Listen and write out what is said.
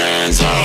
hands up.